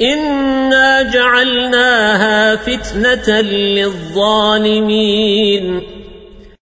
إنا جعلناها فتنة للظالمين